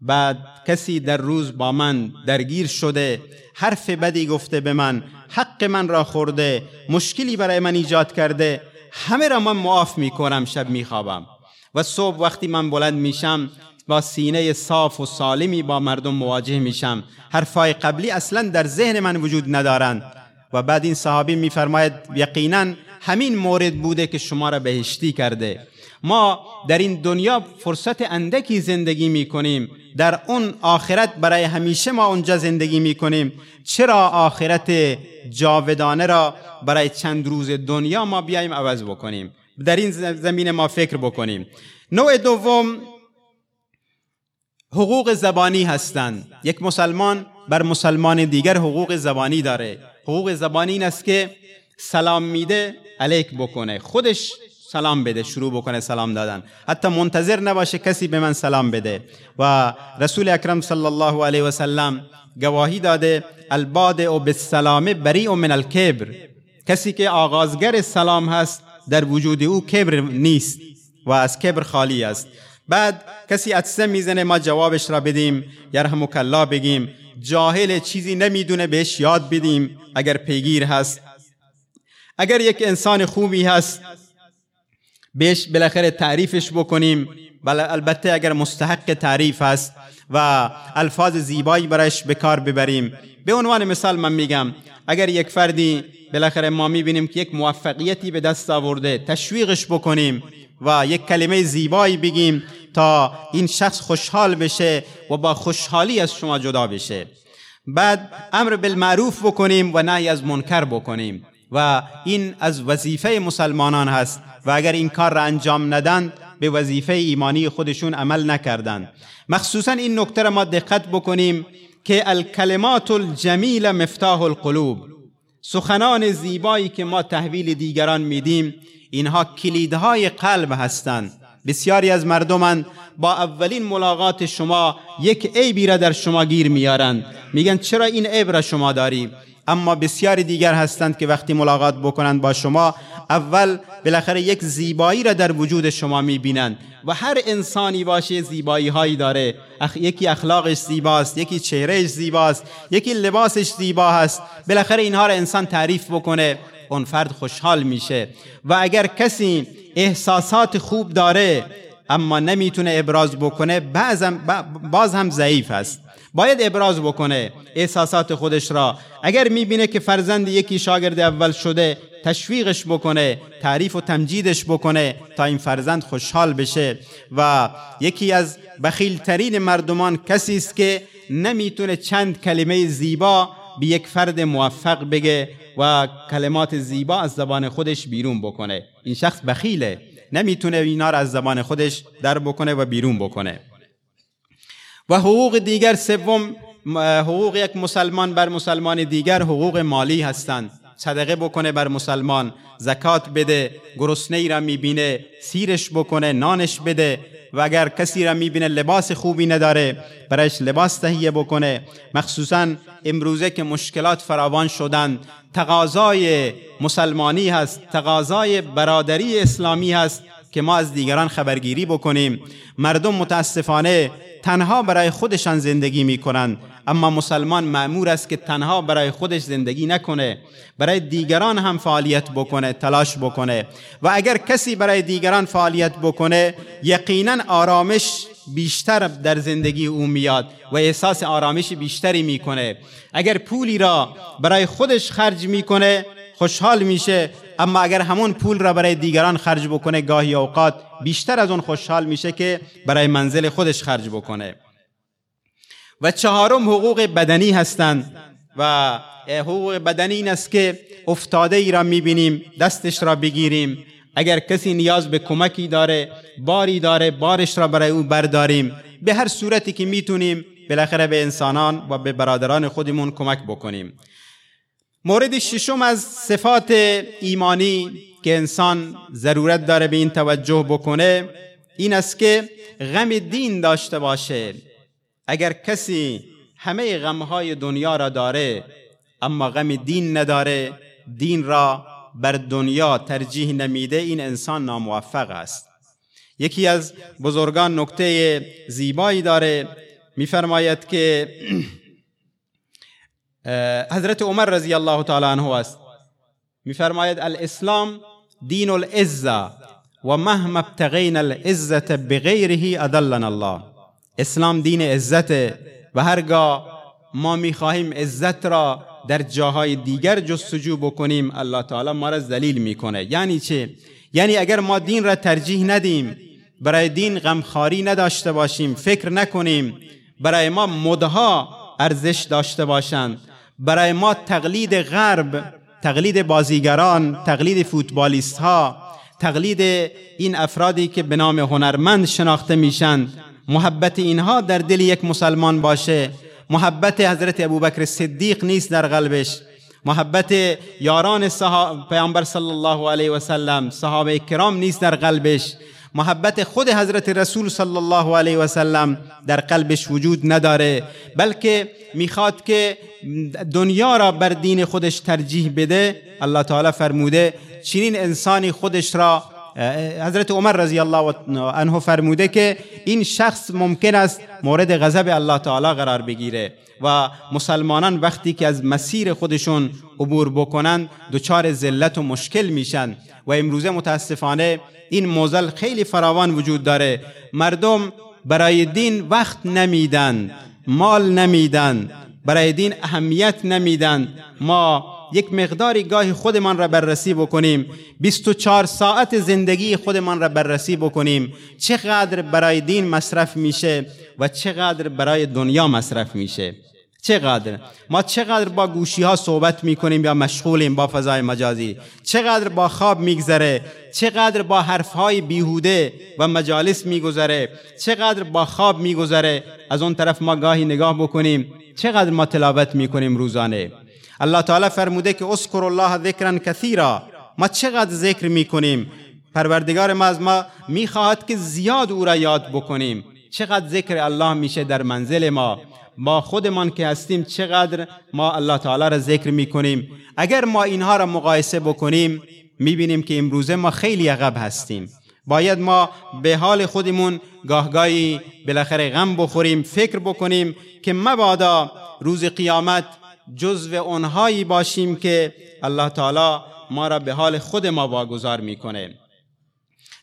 بعد کسی در روز با من درگیر شده حرف بدی گفته به من حق من را خورده مشکلی برای من ایجاد کرده همه را من معاف می‌کنم شب میخوابم. و صبح وقتی من بلند میشم با سینه صاف و سالمی با مردم مواجه میشم. حرفای قبلی اصلا در ذهن من وجود ندارند و بعد این صحابی میفرماید یقینا همین مورد بوده که شما را بهشتی کرده. ما در این دنیا فرصت اندکی زندگی می کنیم در اون آخرت برای همیشه ما اونجا زندگی می کنیم چرا آخرت جاودانه را برای چند روز دنیا ما بیایم عوض بکنیم؟ در این زمین ما فکر بکنیم. نوع دوم حقوق زبانی هستند. یک مسلمان بر مسلمان دیگر حقوق زبانی داره. حقوق زبانی این است که سلام میده علیک بکنه. خودش سلام بده شروع بکنه سلام دادن. حتی منتظر نباشه کسی به من سلام بده. و رسول اکرم صلی الله علیه و سلم گواهی داده الباد و بالسلام بری من الکبر. کسی که آغازگر سلام هست در وجود او کبر نیست و از کبر خالی است. بعد کسی عدسه می‌زنه ما جوابش را بدیم یرحمک الله بگیم. جاهل چیزی نمی‌دونه بهش یاد بدیم اگر پیگیر هست. اگر یک انسان خوبی هست بهش بالاخره تعریفش بکنیم. بله البته اگر مستحق تعریف هست و الفاظ زیبایی برایش به کار ببریم. به عنوان مثال من میگم اگر یک فردی بالاخره ما می‌بینیم که یک موفقیتی به دست آورده تشویقش بکنیم و یک کلمه زیبایی بگیم تا این شخص خوشحال بشه و با خوشحالی از شما جدا بشه. بعد امر بالمعروف بکنیم و نهی از منکر بکنیم. و این از وظیفه مسلمانان هست و اگر این کار را انجام ندن به وظیفه ایمانی خودشون عمل نکردند مخصوصا این نکته را ما دقت بکنیم که الکلمات الجمیل مفتاح القلوب. سخنان زیبایی که ما تحویل دیگران میدیم اینها کلیدهای قلب هستند. بسیاری از مردمان با اولین ملاقات شما یک عیبی را در شما گیر میارند میگن چرا این عیب را شما داری اما بسیاری دیگر هستند که وقتی ملاقات بکنند با شما اول بالاخره یک زیبایی را در وجود شما می‌بینند و هر انسانی باشه زیبایی هایی داره یکی اخلاقش زیباست یکی چهرهش زیباست یکی لباسش زیبا هست بالاخره اینها را انسان تعریف بکنه اون فرد خوشحال میشه. و اگر کسی احساسات خوب داره اما نمی‌تونه ابراز بکنه باز هم ضعیف است. باید ابراز بکنه احساسات خودش را. اگر می‌بینه که فرزند یکی شاگرد اول شده تشویقش بکنه تعریف و تمجیدش بکنه تا این فرزند خوشحال بشه. و یکی از بخیلترین مردمان کسی است که نمی‌تونه چند کلمه زیبا به یک فرد موفق بگه و کلمات زیبا از زبان خودش بیرون بکنه. این شخص بخیله. نمی‌تونه اینا را از زبان خودش در بکنه و بیرون بکنه. و حقوق دیگر سوم حقوق یک مسلمان بر مسلمان دیگر حقوق مالی هستند. صدقه بکنه بر مسلمان زکات بده گرسنه ای را می‌بینه سیرش بکنه نانش بده. و اگر کسی را می‌بینه لباس خوبی نداره برایش لباس تهیه بکنه. مخصوصا امروزه که مشکلات فراوان شدن تقاضای مسلمانی هست تقاضای برادری اسلامی هست که ما از دیگران خبرگیری بکنیم. مردم متاسفانه تنها برای خودشان زندگی می‌کنند. اما مسلمان معمور است که تنها برای خودش زندگی نکنه. برای دیگران هم فعالیت بکنه تلاش بکنه. و اگر کسی برای دیگران فعالیت بکنه یقینا آرامش بیشتر در زندگی او میاد و احساس آرامش بیشتری می‌کنه. اگر پولی را برای خودش خرج می‌کنه خوشحال میشه. اما اگر همون پول را برای دیگران خرج بکنه گاهی اوقات بیشتر از اون خوشحال میشه که برای منزل خودش خرج بکنه. و چهارم حقوق بدنی هستند و حقوق بدنی این است که افتاده ای را می‌بینیم دستش را بگیریم. اگر کسی نیاز به کمکی داره باری داره بارش را برای او برداریم. به هر صورتی که می‌تونیم بالاخره به انسانان و به برادران خودمون کمک بکنیم. مورد ششم از صفات ایمانی که انسان ضرورت داره به این توجه بکنه این است که غم دین داشته باشه. اگر کسی همه غمهای دنیا را داره اما غم دین نداره دین را بر دنیا ترجیح نمیده این انسان ناموفق است. یکی از بزرگان نکته زیبایی داره میفرماید که حضرت عمر رضی الله تعالی عنه است. میفرماید الاسلام دین العزه و مهما ابتغینا العزه بغیره ادلنا الله. اسلام دین عزت و هرگاه ما می‌خواهیم عزت را در جاهای دیگر جستجو بکنیم الله تعالی ما را ذلیل می‌کنه. یعنی چه؟ یعنی اگر ما دین را ترجیح ندیم برای دین غمخواری نداشته باشیم فکر نکنیم برای ما مدها ارزش داشته باشند. برای ما تقلید غرب تقلید بازیگران تقلید فوتبالیست ها تقلید این افرادی که به نام هنرمند شناخته میشن. محبت اینها در دل یک مسلمان باشه. محبت حضرت ابوبکر صدیق نیست در قلبش. محبت یاران پیامبر صلی الله علیه و سلم صحابه کرام نیست در قلبش. محبت خود حضرت رسول صلی الله علیه و سلم در قلبش وجود نداره بلکه می‌خواد که دنیا را بر دین خودش ترجیح بده. الله تعالی فرموده چنین انسانی خودش را حضرت عمر رضی الله عنه فرموده که این شخص ممکن است مورد غضب الله تعالی قرار بگیره و مسلمانان وقتی که از مسیر خودشون عبور بکنند دچار ذلت و مشکل میشن و امروزه متاسفانه این موزل خیلی فراوان وجود داره. مردم برای دین وقت نمیدن مال نمیدن برای دین اهمیت نمیدن. ما یک مقداری گاهی خودمان را بررسی بکنیم. 24 ساعت زندگی خودمان را بررسی بکنیم. چقدر برای دین مصرف میشه و چقدر برای دنیا مصرف میشه. چقدر؟ ما چقدر با گوشی ها صحبت می‌کنیم یا مشغولیم با فضای مجازی؟ چقدر با خواب میگذره؟ چقدر با حرف های بیهوده و مجالس میگذره؟ چقدر با خواب میگذره؟ از اون طرف ما گاهی نگاه بکنیم. چقدر ما تلاوت می‌کنیم روزانه؟ الله تعالی فرموده که اذکر الله ذکرا کثیرا. ما چقدر ذکر می‌کنیم؟ پروردگار ما از ما می‌خواهد که زیاد او را یاد بکنیم. چقدر ذکر الله میشه در منزل ما؟ ما خودمان که هستیم چقدر ما الله تعالی را ذکر می‌کنیم. اگر ما اینها را مقایسه بکنیم می‌بینیم که امروزه ما خیلی عقب هستیم. باید ما به حال خودمون گاهگاهی بالاخره غم بخوریم فکر بکنیم که مبادا روز قیامت جزو اونهایی باشیم که الله تعالی ما را به حال خود ما واگذار می‌کنه.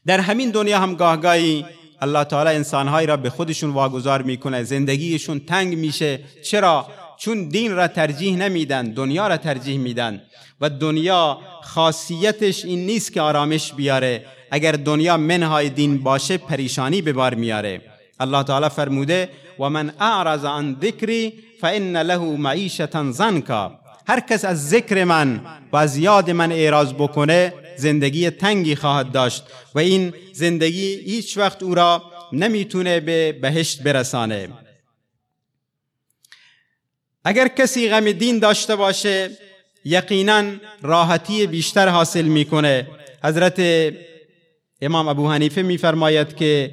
در همین دنیا هم گاهگاهی الله تعالی انسانهایی را به خودشون واگذار می‌کنه. زندگیشون تنگ میشه. چرا؟ چون دین را ترجیح نمیدن دنیا را ترجیح میدن و دنیا خاصیتش این نیست که آرامش بیاره. اگر دنیا منهای دین باشه پریشانی به بار میاره الله تعالی فرموده و من اعرض عن ذکری فان له معیشتا زنکا هر کس از ذکر من و از یاد من اعراض بکنه زندگی تنگی خواهد داشت و این زندگی هیچ وقت او را نمی‌تونه به بهشت برسانه. اگر کسی غم دین داشته باشه یقینا راحتی بیشتر حاصل می‌کنه. حضرت امام ابو حنیفه میفرماید که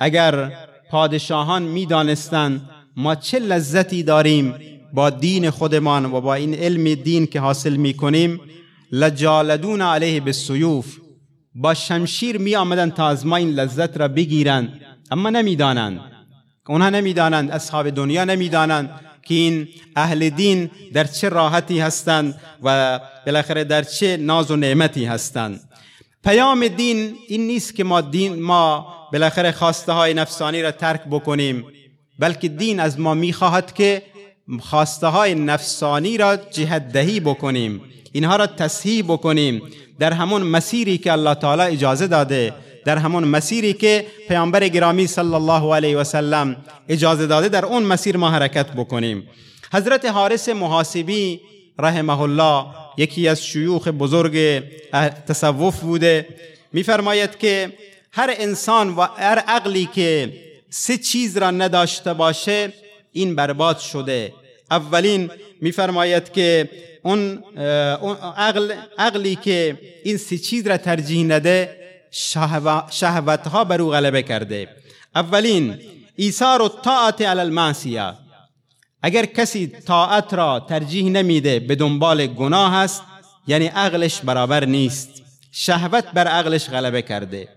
اگر پادشاهان می‌دانستند ما چه لذتی داریم با دین خودمان و با این علم دین که حاصل می‌کنیم. لجالدون علیه به سیوف با شمشیر می آمدن تا از ما این لذت را بگیرند. اما نمی‌دانند. اونها نمی‌دانند. اصحاب دنیا نمی‌دانند که این اهل دین در چه راحتی هستند و بالاخره در چه ناز و نعمتی هستند. پیام دین این نیست که ما دین ما بالاخره خواسته های نفسانی را ترک بکنیم. بلکه دین از ما می‌خواهد که خواسته های نفسانی را جهت دهی بکنیم. اینها را تصحیح بکنیم. در همون مسیری که الله تعالی اجازه داده در همون مسیری که پیامبر گرامی صلی الله علیه و سلم اجازه داده در اون مسیر ما حرکت بکنیم. حضرت حارس محاسبی رحمه الله یکی از شیوخ بزرگ تصوف بوده میفرماید که هر انسان و هر عقلی که سه چیز را نداشته باشه این برباد شده. اولین میفرماید که اون عقل عقلی که این سه چیز را ترجیح نده شهوت ها بر او غلبه کرده. اولین ایثار الطاعت علی المعصیه. اگر کسی طاعت را ترجیح نمیده به دنبال گناه است یعنی عقلش برابر نیست. شهوت بر عقلش غلبه کرده.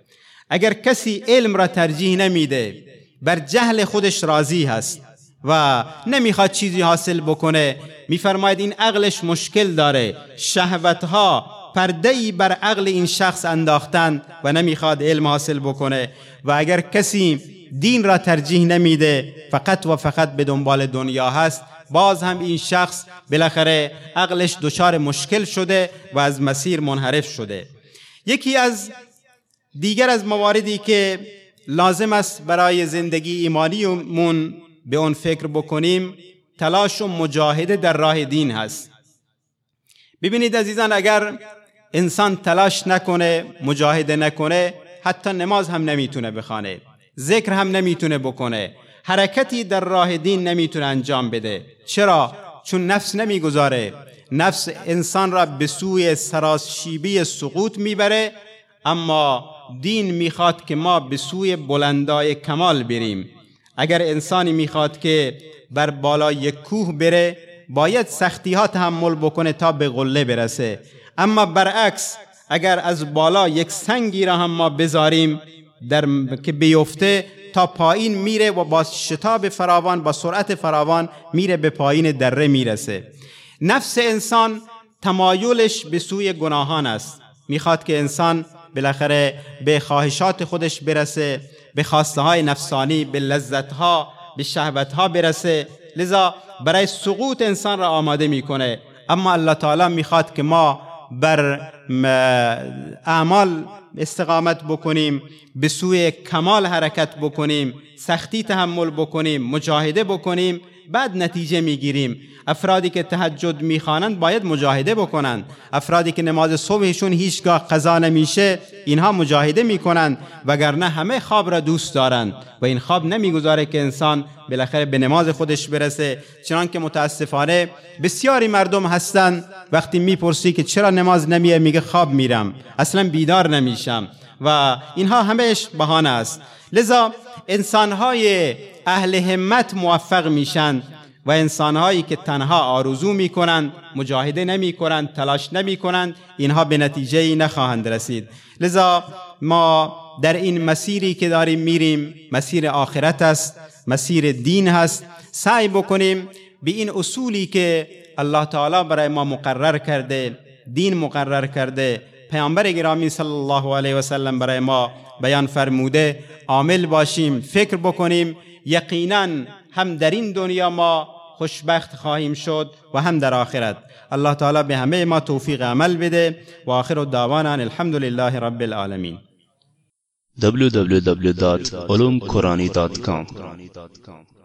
اگر کسی علم را ترجیح نمیده بر جهل خودش راضی هست و نمی‌خواد چیزی حاصل بکنه میفرماید این عقلش مشکل داره شهوتها پرده ای بر عقل این شخص انداختن و نمی‌خواد علم حاصل بکنه و اگر کسی دین را ترجیح نمیده فقط و فقط به دنبال دنیا هست باز هم این شخص بالاخره عقلش دچار مشکل شده و از مسیر منحرف شده. یکی از دیگر از مواردی که لازم است برای زندگی ایمانیمون به اون فکر بکنیم تلاش و مجاهده در راه دین هست. ببینید عزیزان اگر انسان تلاش نکنه مجاهده نکنه حتی نماز هم نمی‌تونه بخوانه ذکر هم نمی‌تونه بکنه حرکتی در راه دین نمی‌تونه انجام بده. چرا؟ چون نفس نمی‌گذاره. نفس انسان را به سوی سراسشیبی سقوط می‌بره اما دین می‌خواد که ما به سوی بلندای کمال بریم. اگر انسانی می‌خواد که بر بالای کوه بره باید سختی ها تحمل بکنه تا به قله برسه. اما برعکس اگر از بالا یک سنگی را هم ما بذاریم در که بیفته تا پایین میره و با شتاب فراوان با سرعت فراوان میره به پایین دره می‌رسه. نفس انسان تمایلش به سوی گناهان است. می‌خواد که انسان بالاخره به خواهشات خودش برسه به خواسته های نفسانی به لذت ها به شهوت ها برسه. لذا برای سقوط انسان را آماده می‌کنه. اما الله تعالی می‌خواد که ما بر اعمال استقامت بکنیم به سوی کمال حرکت بکنیم سختی تحمل بکنیم مجاهده بکنیم. بعد نتیجه می‌گیریم. افرادی که تهجد می‌خوانند باید مجاهده بکنند. افرادی که نماز صبحشون هیچگاه قضا نمیشه اینها مجاهده می‌کنند وگرنه همه خواب را دوست دارند. و این خواب نمی‌گذاره که انسان بالاخره به نماز خودش برسه. چنانکه متاسفانه بسیاری مردم هستند وقتی می‌پرسی که چرا نماز نمیه میگه خواب میرم. اصلا بیدار نمیشم. و اینها همهش بهانه است. لذا انسانهای اهل همت موفق میشن و انسانهایی که تنها آرزو می‌کنند مجاهده نمی‌کنند تلاش نمی‌کنند اینها به نتیجه نخواهند رسید. لذا ما در این مسیری که داریم میریم مسیر آخرت است مسیر دین هست سعی بکنیم به این اصولی که الله تعالی برای ما مقرر کرده دین مقرر کرده پیامبر گرامی صلی الله علیه و سلم برای ما بیان فرموده عامل باشیم فکر بکنیم یقینا هم در این دنیا ما خوشبخت خواهیم شد و هم در آخرت. الله تعالی به همه ما توفیق عمل بده و آخر دعوانا الحمد لله رب العالمین. www.ulumqurani.com